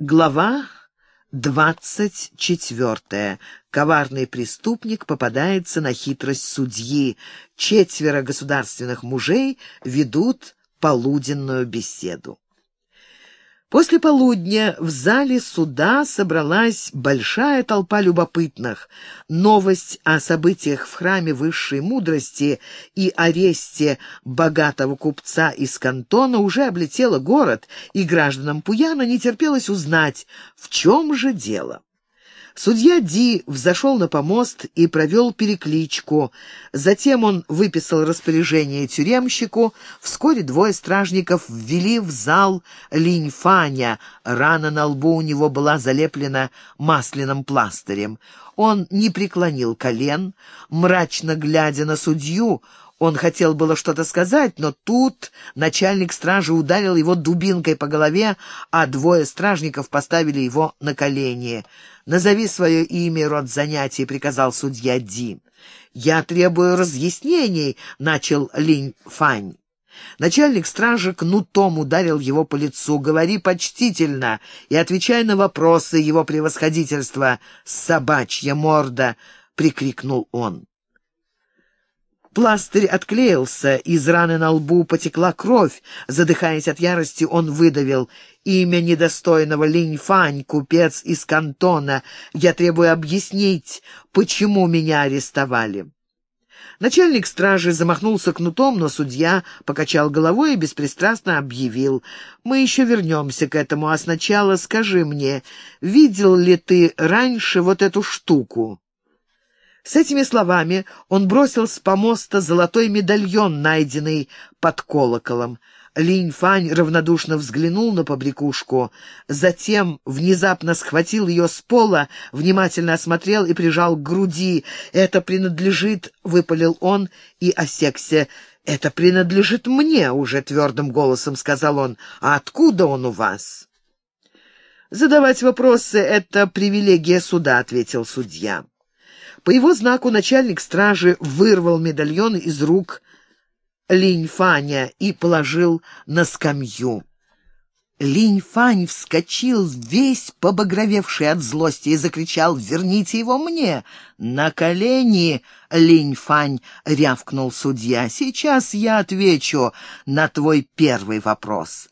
Глава двадцать четвертая. Коварный преступник попадается на хитрость судьи. Четверо государственных мужей ведут полуденную беседу. После полудня в зале суда собралась большая толпа любопытных. Новость о событиях в храме высшей мудрости и аресте богатого купца из кантона уже облетела город, и гражданам Пуяна не терпелось узнать, в чем же дело. Судья Ди взошел на помост и провел перекличку. Затем он выписал распоряжение тюремщику. Вскоре двое стражников ввели в зал Линьфаня. Рана на лбу у него была залеплена масляным пластырем. Он не преклонил колен, мрачно глядя на судью, он хотел было что-то сказать, но тут начальник стражи ударил его дубинкой по голове, а двое стражников поставили его на колени. «Назови свое имя и род занятий», — приказал судья Ди. «Я требую разъяснений», — начал Линь Фань. Начальник стражи кнутом ударил его по лицу. «Говори почтительно и отвечай на вопросы его превосходительства, собачья морда!» — прикрикнул он. Пластырь отклеился, из раны на лбу потекла кровь. Задыхаясь от ярости, он выдавил имя недостойного Линь-Фань, купец из кантона. Я требую объяснить, почему меня арестовали. Начальник стражи замахнулся кнутом, но судья покачал головой и беспристрастно объявил. «Мы еще вернемся к этому, а сначала скажи мне, видел ли ты раньше вот эту штуку?» С этими словами он бросил с помоста золотой медальон, найденный под колоколом. Линь Фань равнодушно взглянул на побрякушку, затем внезапно схватил ее с пола, внимательно осмотрел и прижал к груди. «Это принадлежит...» — выпалил он и осекся. «Это принадлежит мне», — уже твердым голосом сказал он. «А откуда он у вас?» «Задавать вопросы — это привилегия суда», — ответил судья. По его знаку начальник стражи вырвал медальон из рук Линь-Фаня и положил на скамью. Линь-Фань вскочил, весь побагровевший от злости, и закричал «Верните его мне!» «На колени!» — Линь-Фань рявкнул судья. «Сейчас я отвечу на твой первый вопрос».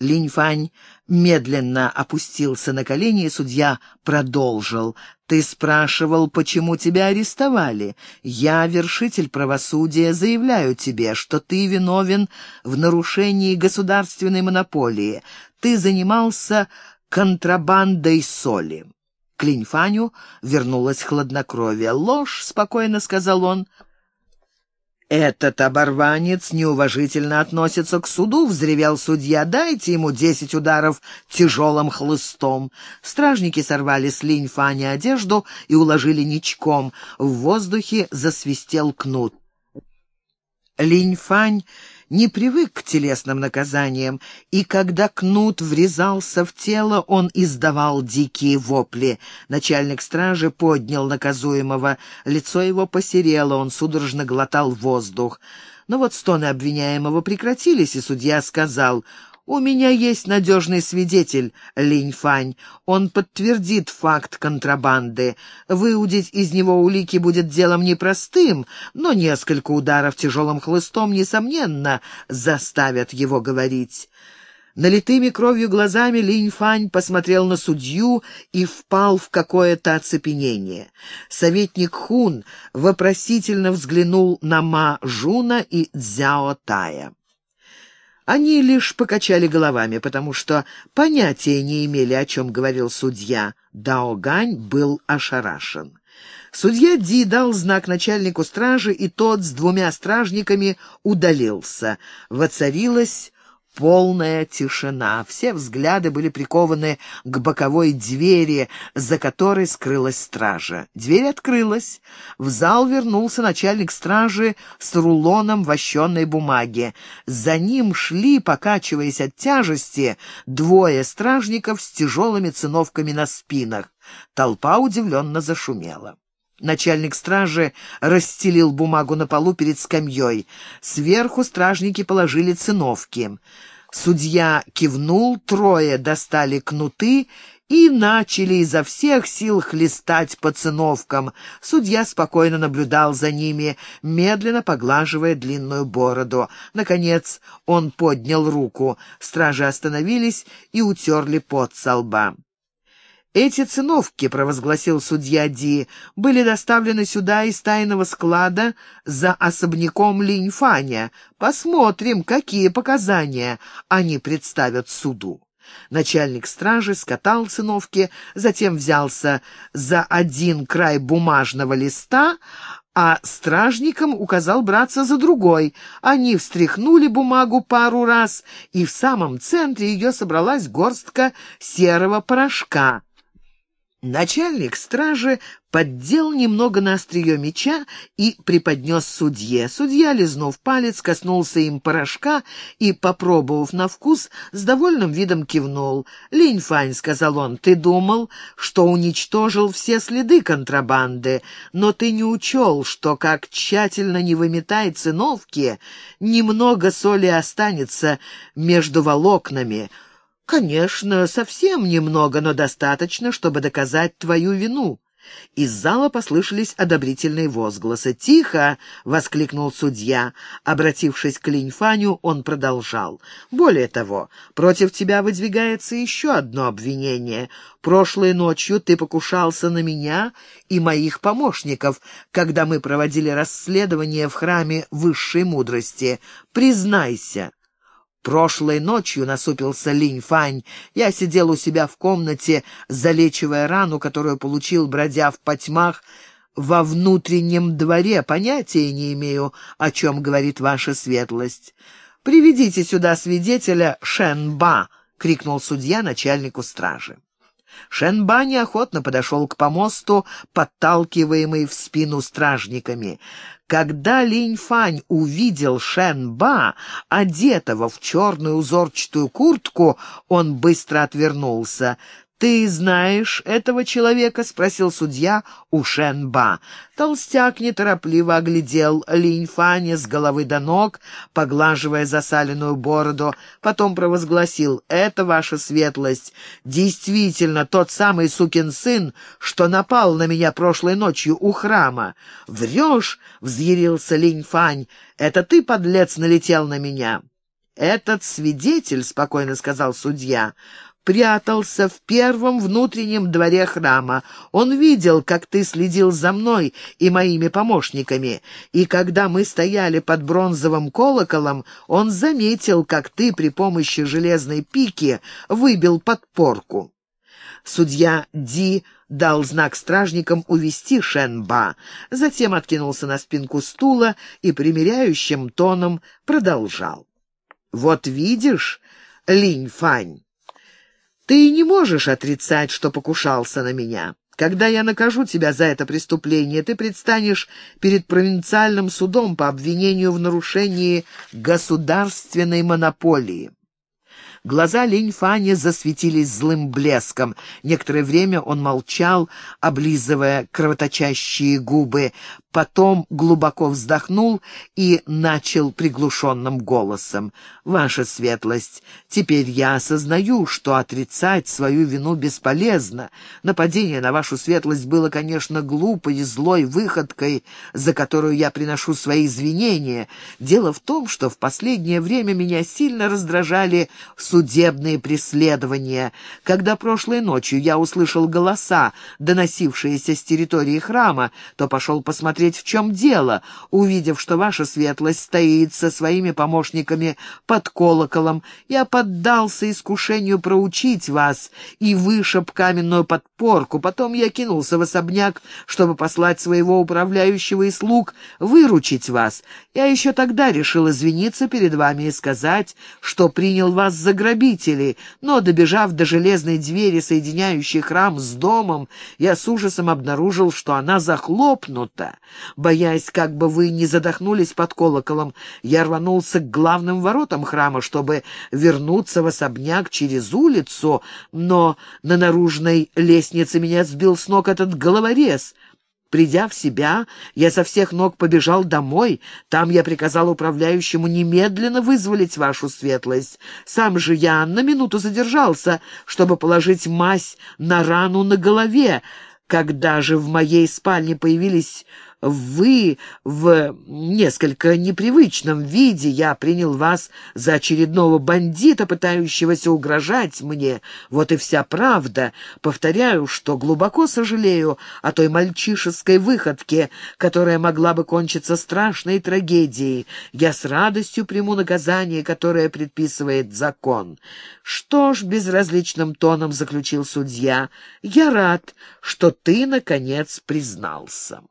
Линь-Фань медленно опустился на колени, и судья продолжил. «Ты спрашивал, почему тебя арестовали? Я, вершитель правосудия, заявляю тебе, что ты виновен в нарушении государственной монополии. Ты занимался контрабандой соли». К Линьфаню вернулось хладнокровие. «Ложь», — спокойно сказал он, — «Этот оборванец неуважительно относится к суду», — взревел судья. «Дайте ему десять ударов тяжелым хлыстом». Стражники сорвали с линь Фани одежду и уложили ничком. В воздухе засвистел кнут. Линь Фань не привык к телесным наказаниям, и когда кнут врезался в тело, он издавал дикие вопли. Начальник стражи поднял наказуемого, лицо его посерело, он судорожно глотал воздух. Но вот стоны обвиняемого прекратились, и судья сказал — «У меня есть надежный свидетель, Линь Фань. Он подтвердит факт контрабанды. Выудить из него улики будет делом непростым, но несколько ударов тяжелым хлыстом, несомненно, заставят его говорить». Налитыми кровью глазами Линь Фань посмотрел на судью и впал в какое-то оцепенение. Советник Хун вопросительно взглянул на Ма Жуна и Цзяо Тая. Они лишь покачали головами, потому что понятия не имели, о чем говорил судья. Дао Гань был ошарашен. Судья Ди дал знак начальнику стражи, и тот с двумя стражниками удалился. Воцарилась Полная тишина. Все взгляды были прикованы к боковой двери, за которой скрылась стража. Дверь открылась. В зал вернулся начальник стражи с рулоном вощенной бумаги. За ним шли, покачиваясь от тяжести, двое стражников с тяжелыми циновками на спинах. Толпа удивленно зашумела. Начальник стражи расстелил бумагу на полу перед скамьей. Сверху стражники положили циновки. Судья кивнул, трое достали кнуты и начали изо всех сил хлестать по циновкам. Судья спокойно наблюдал за ними, медленно поглаживая длинную бороду. Наконец он поднял руку. Стражи остановились и утерли пот со лба. «Эти циновки, — провозгласил судья Ди, — были доставлены сюда из тайного склада за особняком Линьфаня. Посмотрим, какие показания они представят суду». Начальник стражи скатал циновки, затем взялся за один край бумажного листа, а стражникам указал браться за другой. Они встряхнули бумагу пару раз, и в самом центре ее собралась горстка серого порошка. Начальник стражи поддел немного на острие меча и преподнес судье. Судья, лизнув палец, коснулся им порошка и, попробовав на вкус, с довольным видом кивнул. «Линь Фань», — сказал он, — «ты думал, что уничтожил все следы контрабанды, но ты не учел, что, как тщательно не выметай циновки, немного соли останется между волокнами». «Конечно, совсем немного, но достаточно, чтобы доказать твою вину». Из зала послышались одобрительные возгласы. «Тихо!» — воскликнул судья. Обратившись к Линьфаню, он продолжал. «Более того, против тебя выдвигается еще одно обвинение. Прошлой ночью ты покушался на меня и моих помощников, когда мы проводили расследование в храме высшей мудрости. Признайся». Прошлой ночью насупился Линь Фань. Я сидел у себя в комнате, залечивая рану, которую получил, бродя в потьмах, во внутреннем дворе. Понятия не имею, о чем говорит ваша светлость. «Приведите сюда свидетеля Шенба!» — крикнул судья начальнику стражи. Шенба неохотно подошел к помосту, подталкиваемый в спину стражниками. Когда Линь-Фань увидел Шенба, одетого в черную узорчатую куртку, он быстро отвернулся. «Ты знаешь этого человека?» — спросил судья у Шенба. Толстяк неторопливо оглядел Линь Фаня с головы до ног, поглаживая засаленную бороду. Потом провозгласил «Это ваша светлость. Действительно, тот самый сукин сын, что напал на меня прошлой ночью у храма». «Врешь?» — взъярился Линь Фань. «Это ты, подлец, налетел на меня». «Этот свидетель», — спокойно сказал судья, прятался в первом внутреннем дворе храма. Он видел, как ты следил за мной и моими помощниками, и когда мы стояли под бронзовым колоколом, он заметил, как ты при помощи железной пики выбил подпорку. Судья Ди дал знак стражникам увести Шенба, затем откинулся на спинку стула и примиряющим тоном продолжал. «Вот видишь, Линь Фань, ты не можешь отрицать, что покушался на меня. Когда я накажу тебя за это преступление, ты предстанешь перед провинциальным судом по обвинению в нарушении государственной монополии. Глаза Линь Фани засветились злым блеском. Некоторое время он молчал, облизывая кровоточащие губы, потом глубоко вздохнул и начал приглушенным голосом. «Ваша светлость, теперь я осознаю, что отрицать свою вину бесполезно. Нападение на вашу светлость было, конечно, глупой и злой выходкой, за которую я приношу свои извинения. Дело в том, что в последнее время меня сильно раздражали судебные преследования. Когда прошлой ночью я услышал голоса, доносившиеся с территории храма, то пошел посмотреть, в чем дело, увидев, что ваша светлость стоит со своими помощниками под колоколом. Я поддался искушению проучить вас и вышиб каменную подпорку. Потом я кинулся в особняк, чтобы послать своего управляющего и слуг выручить вас. Я еще тогда решил извиниться перед вами и сказать, что принял вас за грабителей, но, добежав до железной двери, соединяющей храм с домом, я с ужасом обнаружил, что она захлопнута. Боясь, как бы вы не задохнулись под колоколом, я рванулся к главным воротам храма, чтобы вернуться в особняк через улицу, но на наружной лестнице меня сбил с ног этот головорез. Придя в себя, я со всех ног побежал домой. Там я приказал управляющему немедленно вызволить вашу светлость. Сам же я на минуту задержался, чтобы положить мазь на рану на голове. Когда же в моей спальне появились вы в несколько непривычном виде. Я принял вас за очередного бандита, пытающегося угрожать мне. Вот и вся правда. Повторяю, что глубоко сожалею о той мальчишеской выходке, которая могла бы кончиться страшной трагедией. Я с радостью приму наказание, которое предписывает закон. Что ж, безразличным тоном заключил судья, я рад, что ты, наконец, признался.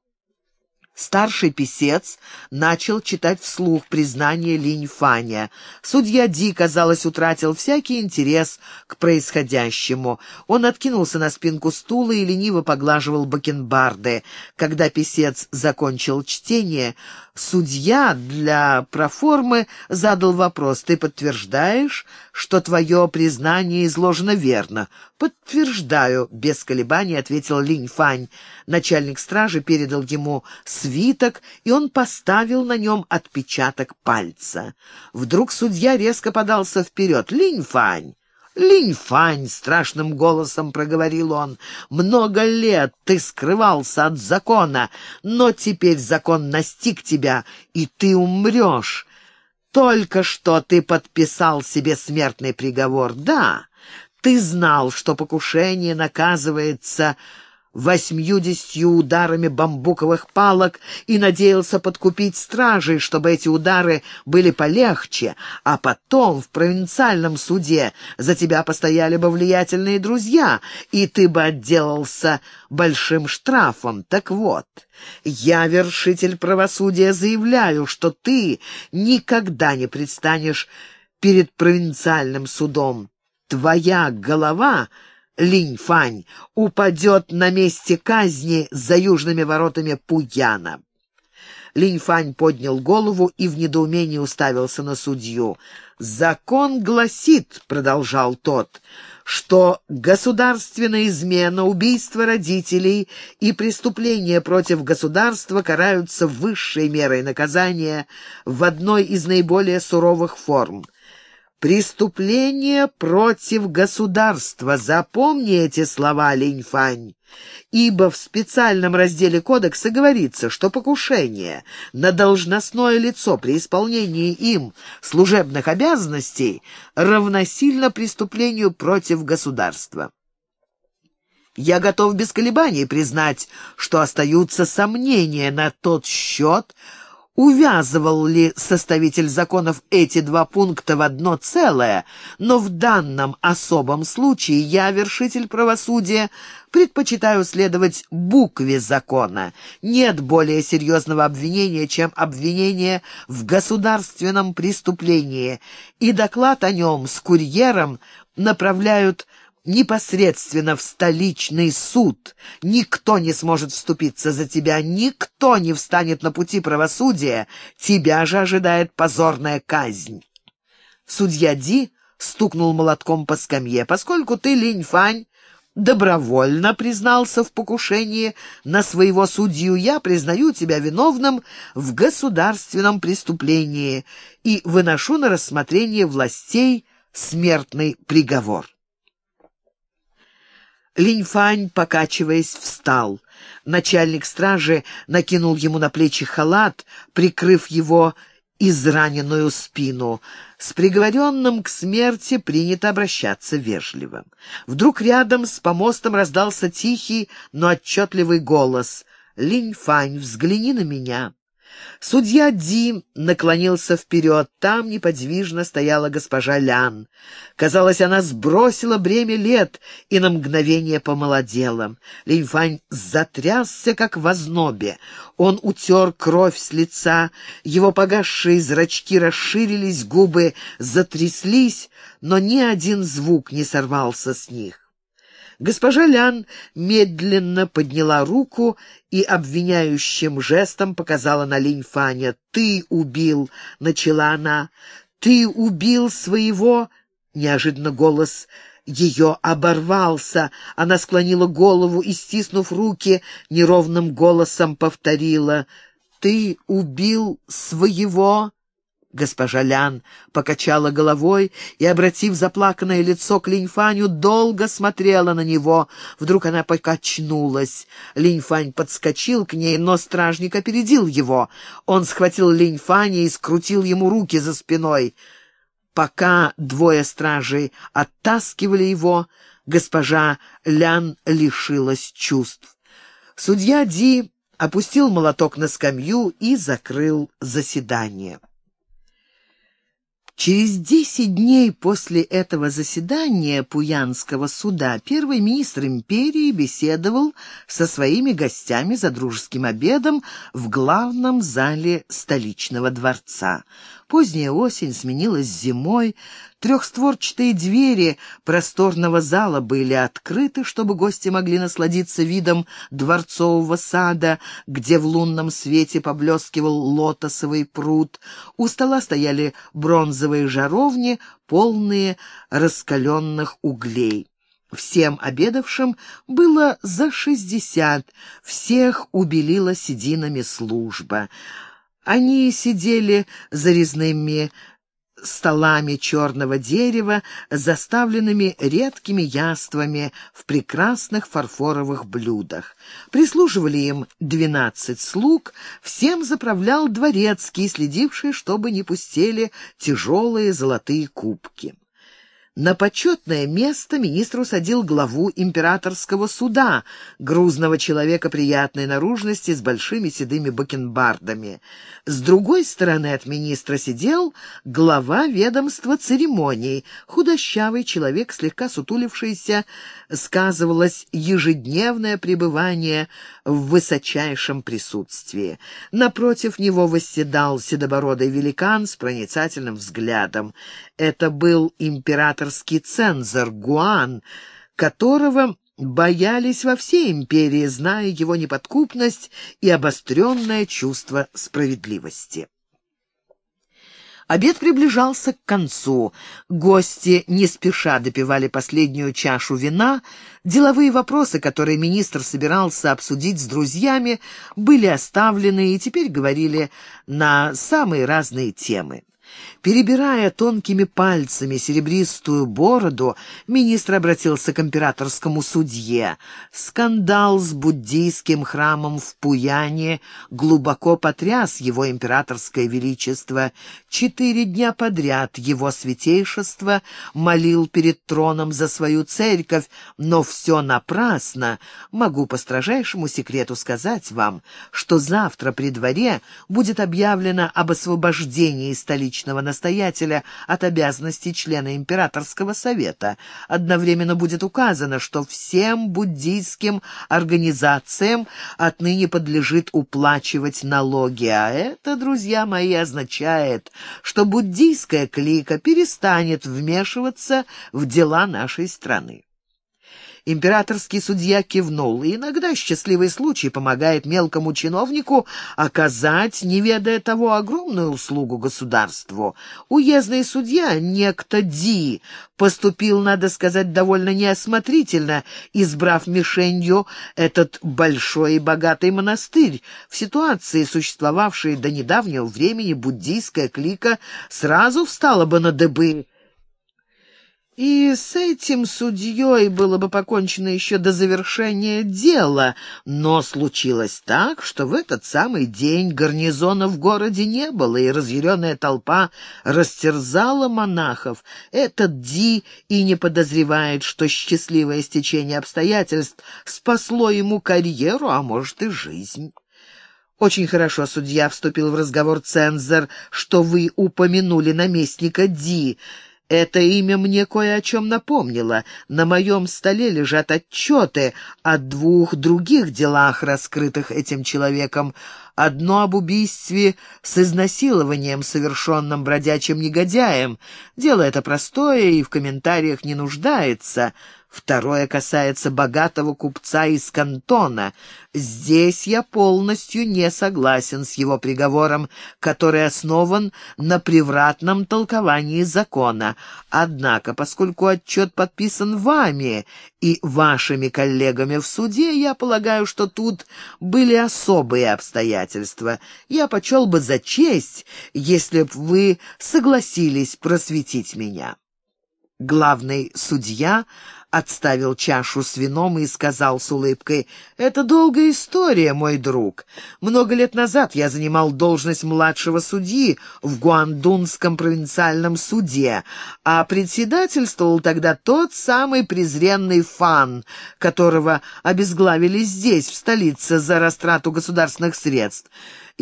Старший писец начал читать вслух признание Линь Фаня. Судья Ди, казалось, утратил всякий интерес к происходящему. Он откинулся на спинку стула и лениво поглаживал бакенбарды. Когда писец закончил чтение, судья для проформы задал вопрос. «Ты подтверждаешь, что твое признание изложено верно?» «Подтверждаю», — без колебаний ответил Линь Фань. Начальник стражи передал ему свиток, и он поставил на нем отпечаток пальца. Вдруг судья резко подался вперед. «Линь Фань!» «Линь-фань!» — страшным голосом проговорил он. «Много лет ты скрывался от закона, но теперь закон настиг тебя, и ты умрешь. Только что ты подписал себе смертный приговор. Да, ты знал, что покушение наказывается восьмьюдесятью ударами бамбуковых палок и надеялся подкупить стражей, чтобы эти удары были полегче, а потом в провинциальном суде за тебя постояли бы влиятельные друзья, и ты бы отделался большим штрафом. Так вот, я, вершитель правосудия, заявляю, что ты никогда не предстанешь перед провинциальным судом. Твоя голова — Линь-Фань упадет на месте казни за южными воротами Пуяна. Линь-Фань поднял голову и в недоумении уставился на судью. «Закон гласит», — продолжал тот, — «что государственная измена, убийство родителей и преступления против государства караются высшей мерой наказания в одной из наиболее суровых форм — Преступление против государства. Запомни эти слова, Линьфань. Ибо в специальном разделе кодекса говорится, что покушение на должностное лицо при исполнении им служебных обязанностей равносильно преступлению против государства. Я готов без колебаний признать, что остаются сомнения на тот счет, увязывал ли составитель законов эти два пункта в одно целое, но в данном особом случае я, вершитель правосудия, предпочитаю следовать букве закона. Нет более серьезного обвинения, чем обвинение в государственном преступлении, и доклад о нем с курьером направляют непосредственно в столичный суд. Никто не сможет вступиться за тебя, никто не встанет на пути правосудия, тебя же ожидает позорная казнь. Судья Ди стукнул молотком по скамье. Поскольку ты, Линь-Фань, добровольно признался в покушении на своего судью, я признаю тебя виновным в государственном преступлении и выношу на рассмотрение властей смертный приговор. Линьфань, покачиваясь, встал. Начальник стражи накинул ему на плечи халат, прикрыв его израненную спину. С приговоренным к смерти принято обращаться вежливо. Вдруг рядом с помостом раздался тихий, но отчетливый голос. «Линьфань, взгляни на меня». Судья Ди наклонился вперед. Там неподвижно стояла госпожа Лян. Казалось, она сбросила бремя лет и на мгновение помолодела. Линьфань затрясся, как в ознобе. Он утер кровь с лица, его погасшие зрачки расширились, губы затряслись, но ни один звук не сорвался с них. Госпожа Лян медленно подняла руку и обвиняющим жестом показала на Линь Фаня. «Ты убил!» — начала она. «Ты убил своего...» — неожиданно голос ее оборвался. Она склонила голову и, стиснув руки, неровным голосом повторила «Ты убил своего...» Госпожа Лян покачала головой и, обратив заплаканное лицо к Линьфаню, долго смотрела на него. Вдруг она покачнулась. Линьфань подскочил к ней, но стражник опередил его. Он схватил Линьфаня и скрутил ему руки за спиной. Пока двое стражей оттаскивали его, госпожа Лян лишилась чувств. Судья Ди опустил молоток на скамью и закрыл заседание. Через десять дней после этого заседания Пуянского суда первый министр империи беседовал со своими гостями за дружеским обедом в главном зале столичного дворца. Поздняя осень сменилась зимой, трехстворчатые двери просторного зала были открыты, чтобы гости могли насладиться видом дворцового сада, где в лунном свете поблескивал лотосовый пруд. У стола стояли бронзовые жаровни, полные раскаленных углей. Всем обедавшим было за шестьдесят, всех убелила сединами служба. Они сидели за резными столами черного дерева, заставленными редкими яствами в прекрасных фарфоровых блюдах. Прислуживали им двенадцать слуг, всем заправлял дворецкий, следивший, чтобы не пустели тяжелые золотые кубки. На почетное место министр усадил главу императорского суда, грузного человека приятной наружности с большими седыми бакенбардами. С другой стороны от министра сидел глава ведомства церемоний, худощавый человек, слегка сутулившийся, сказывалось ежедневное пребывание в высочайшем присутствии. Напротив него восседал седобородый великан с проницательным взглядом. Это был императорский цензор Гуан, которого боялись во всей империи, зная его неподкупность и обостренное чувство справедливости. Обед приближался к концу. Гости не спеша допивали последнюю чашу вина. Деловые вопросы, которые министр собирался обсудить с друзьями, были оставлены и теперь говорили на самые разные темы. Перебирая тонкими пальцами серебристую бороду, министр обратился к императорскому судье. Скандал с буддийским храмом в Пуяне глубоко потряс его императорское величество. Четыре дня подряд его святейшество молил перед троном за свою церковь, но все напрасно. Могу по строжайшему секрету сказать вам, что завтра при дворе будет объявлено об освобождении столичного настоятеля от обязанностей члена императорского совета. Одновременно будет указано, что всем буддийским организациям отныне подлежит уплачивать налоги, а это, друзья мои, означает, что буддийская клика перестанет вмешиваться в дела нашей страны. Императорский судья кивнул, и иногда счастливый случай помогает мелкому чиновнику оказать, не ведая того, огромную услугу государству. Уездный судья, некто Ди, поступил, надо сказать, довольно неосмотрительно, избрав мишенью этот большой и богатый монастырь. В ситуации, существовавшей до недавнего времени, буддийская клика сразу встала бы на дыбы, и с этим судьей было бы покончено еще до завершения дела, но случилось так, что в этот самый день гарнизона в городе не было, и разъяренная толпа растерзала монахов. Этот Ди и не подозревает, что счастливое стечение обстоятельств спасло ему карьеру, а может и жизнь. «Очень хорошо, судья», — вступил в разговор цензор, — «что вы упомянули наместника Ди». Это имя мне кое о чем напомнило. На моем столе лежат отчеты о двух других делах, раскрытых этим человеком. Одно об убийстве с изнасилованием, совершенном бродячим негодяем. Дело это простое и в комментариях не нуждается. Второе касается богатого купца из кантона. Здесь я полностью не согласен с его приговором, который основан на превратном толковании закона. Однако, поскольку отчет подписан вами и вашими коллегами в суде, я полагаю, что тут были особые обстоятельства. Я почел бы за честь, если б вы согласились просветить меня. Главный судья отставил чашу с вином и сказал с улыбкой, «Это долгая история, мой друг. Много лет назад я занимал должность младшего судьи в Гуандунском провинциальном суде, а председательствовал тогда тот самый презренный Фан, которого обезглавили здесь, в столице, за растрату государственных средств.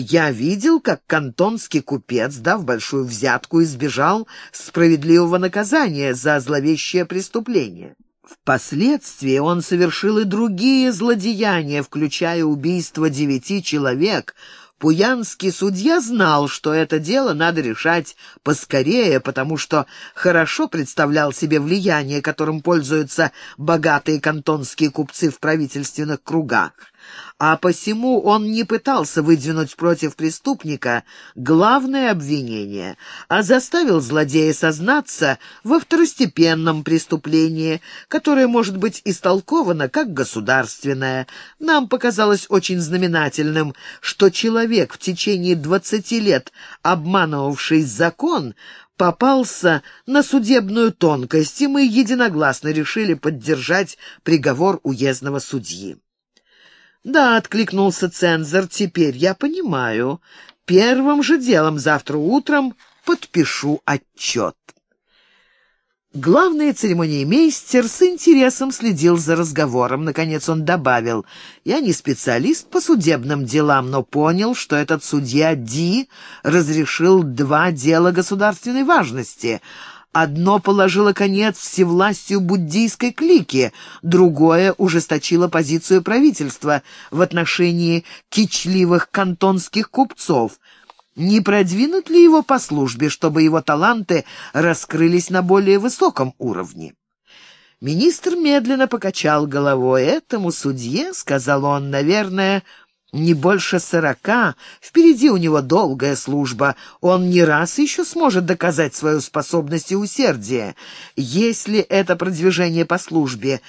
Я видел, как кантонский купец, дав большую взятку, избежал справедливого наказания за зловещее преступление». Впоследствии он совершил и другие злодеяния, включая убийство девяти человек. Пуянский судья знал, что это дело надо решать поскорее, потому что хорошо представлял себе влияние, которым пользуются богатые кантонские купцы в правительственных кругах а посему он не пытался выдвинуть против преступника главное обвинение, а заставил злодея сознаться во второстепенном преступлении, которое может быть истолковано как государственное. Нам показалось очень знаменательным, что человек в течение двадцати лет, обманывавший закон, попался на судебную тонкость, и мы единогласно решили поддержать приговор уездного судьи. «Да», — откликнулся цензор, — «теперь я понимаю. Первым же делом завтра утром подпишу отчет». Главный церемониймейстер с интересом следил за разговором. Наконец он добавил, «Я не специалист по судебным делам, но понял, что этот судья Ди разрешил два дела государственной важности — Одно положило конец всевластию буддийской клики, другое ужесточило позицию правительства в отношении кичливых кантонских купцов. Не продвинут ли его по службе, чтобы его таланты раскрылись на более высоком уровне? Министр медленно покачал головой. «Этому судье, — сказал он, — наверное, — не больше сорока, впереди у него долгая служба, он не раз еще сможет доказать свою способность и усердие. Если это продвижение по службе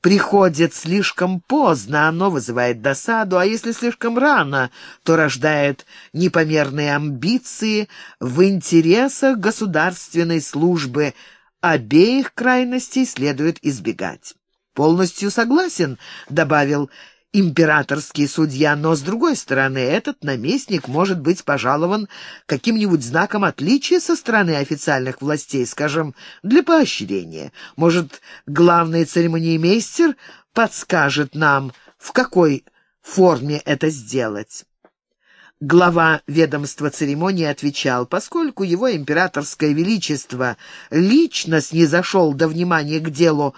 приходит слишком поздно, оно вызывает досаду, а если слишком рано, то рождает непомерные амбиции в интересах государственной службы. Обеих крайностей следует избегать. «Полностью согласен», — добавил императорский судья, но, с другой стороны, этот наместник может быть пожалован каким-нибудь знаком отличия со стороны официальных властей, скажем, для поощрения. Может, главный церемониймейстер подскажет нам, в какой форме это сделать. Глава ведомства церемонии отвечал, поскольку его императорское величество лично снизошел до внимания к делу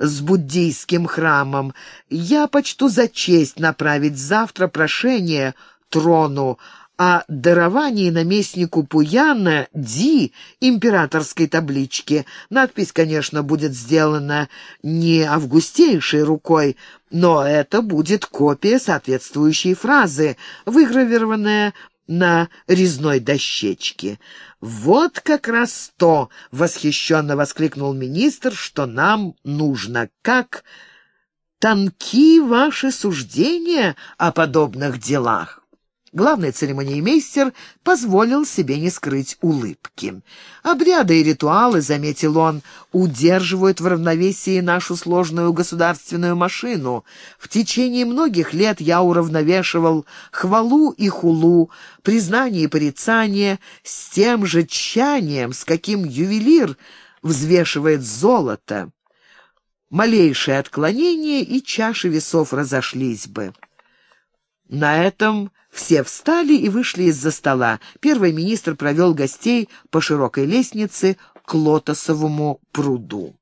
с буддийским храмом, я почту за честь направить завтра прошение трону о даровании наместнику Пуяна Ди императорской таблички. Надпись, конечно, будет сделана не августейшей рукой, но это будет копия соответствующей фразы, выгравированная на резной дощечке. «Вот как раз то!» — восхищенно воскликнул министр, что нам нужно. «Как тонки ваши суждения о подобных делах!» Главный церемониймейстер позволил себе не скрыть улыбки. «Обряды и ритуалы, — заметил он, — удерживают в равновесии нашу сложную государственную машину. В течение многих лет я уравновешивал хвалу и хулу, признание и порицание с тем же тщанием, с каким ювелир взвешивает золото. Малейшее отклонение, и чаши весов разошлись бы». На этом все встали и вышли из-за стола. Первый министр провел гостей по широкой лестнице к лотосовому пруду.